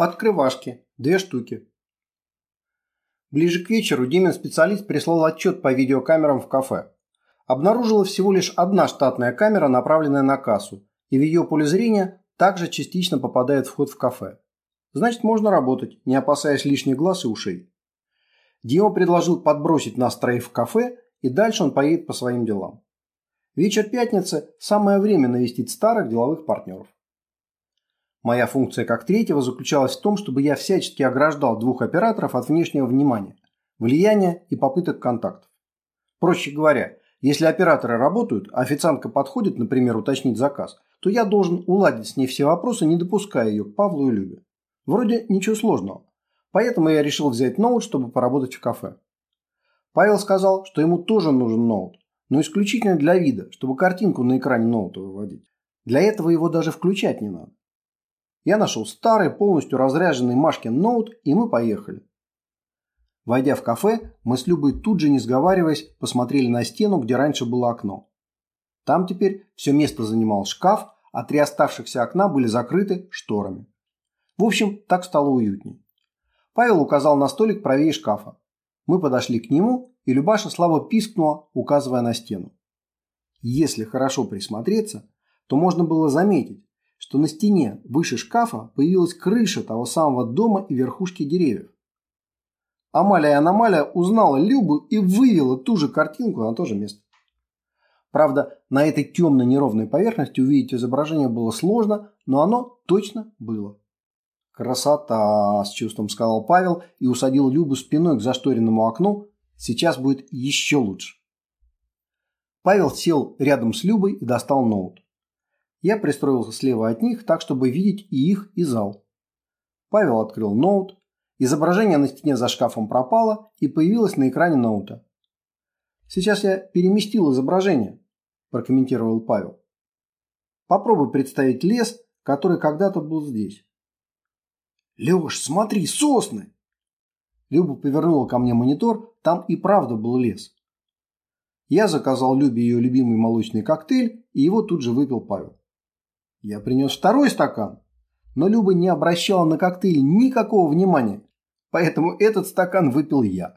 Открывашки. Две штуки. Ближе к вечеру Димин специалист прислал отчет по видеокамерам в кафе. Обнаружилась всего лишь одна штатная камера, направленная на кассу, и в ее поле зрения также частично попадает вход в кафе. Значит, можно работать, не опасаясь лишних глаз и ушей. Дима предложил подбросить нас троих в кафе, и дальше он поедет по своим делам. Вечер пятницы – самое время навестить старых деловых партнеров. Моя функция как третьего заключалась в том, чтобы я всячески ограждал двух операторов от внешнего внимания, влияния и попыток контактов. Проще говоря, если операторы работают, а официантка подходит, например, уточнить заказ, то я должен уладить с ней все вопросы, не допуская ее к Павлу и Любе. Вроде ничего сложного. Поэтому я решил взять ноут, чтобы поработать в кафе. Павел сказал, что ему тоже нужен ноут, но исключительно для вида, чтобы картинку на экране ноута выводить. Для этого его даже включать не надо. Я нашел старый, полностью разряженный Машкин ноут, и мы поехали. Войдя в кафе, мы с Любой тут же, не сговариваясь, посмотрели на стену, где раньше было окно. Там теперь все место занимал шкаф, а три оставшихся окна были закрыты шторами. В общем, так стало уютнее. Павел указал на столик правее шкафа. Мы подошли к нему, и Любаша слабо пискнула, указывая на стену. Если хорошо присмотреться, то можно было заметить, что на стене выше шкафа появилась крыша того самого дома и верхушки деревьев. Амалия Аномалия узнала Любу и вывела ту же картинку на то же место. Правда, на этой темной неровной поверхности увидеть изображение было сложно, но оно точно было. «Красота!» – с чувством сказал Павел и усадил Любу спиной к зашторенному окну. «Сейчас будет еще лучше». Павел сел рядом с Любой и достал ноут. Я пристроился слева от них, так чтобы видеть и их, и зал. Павел открыл ноут. Изображение на стене за шкафом пропало и появилось на экране ноута. «Сейчас я переместил изображение», – прокомментировал Павел. «Попробуй представить лес, который когда-то был здесь». «Леш, смотри, сосны!» Люба повернула ко мне монитор, там и правда был лес. Я заказал Любе ее любимый молочный коктейль, и его тут же выпил Павел. Я принес второй стакан, но Люба не обращала на коктейль никакого внимания, поэтому этот стакан выпил я.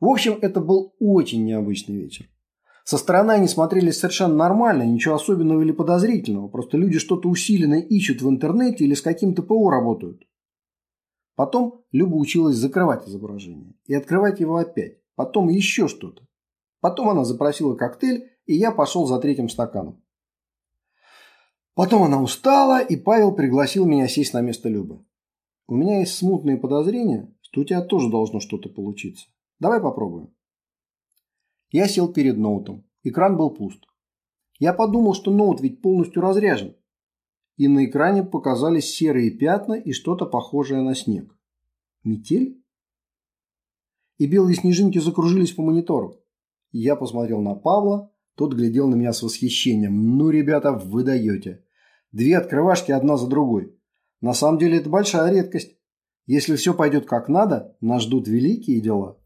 В общем, это был очень необычный вечер. Со стороны они смотрелись совершенно нормально, ничего особенного или подозрительного, просто люди что-то усиленно ищут в интернете или с каким-то ПО работают. Потом Люба училась закрывать изображение и открывать его опять, потом еще что-то. Потом она запросила коктейль, и я пошел за третьим стаканом. Потом она устала, и Павел пригласил меня сесть на место Любы. У меня есть смутные подозрения, что у тебя тоже должно что-то получиться. Давай попробуем. Я сел перед ноутом. Экран был пуст. Я подумал, что ноут ведь полностью разряжен. И на экране показались серые пятна и что-то похожее на снег. Метель? И белые снежинки закружились по монитору. Я посмотрел на Павла, тот глядел на меня с восхищением. «Ну, ребята, вы даете. Две открывашки одна за другой. На самом деле это большая редкость. Если все пойдет как надо, нас ждут великие дела».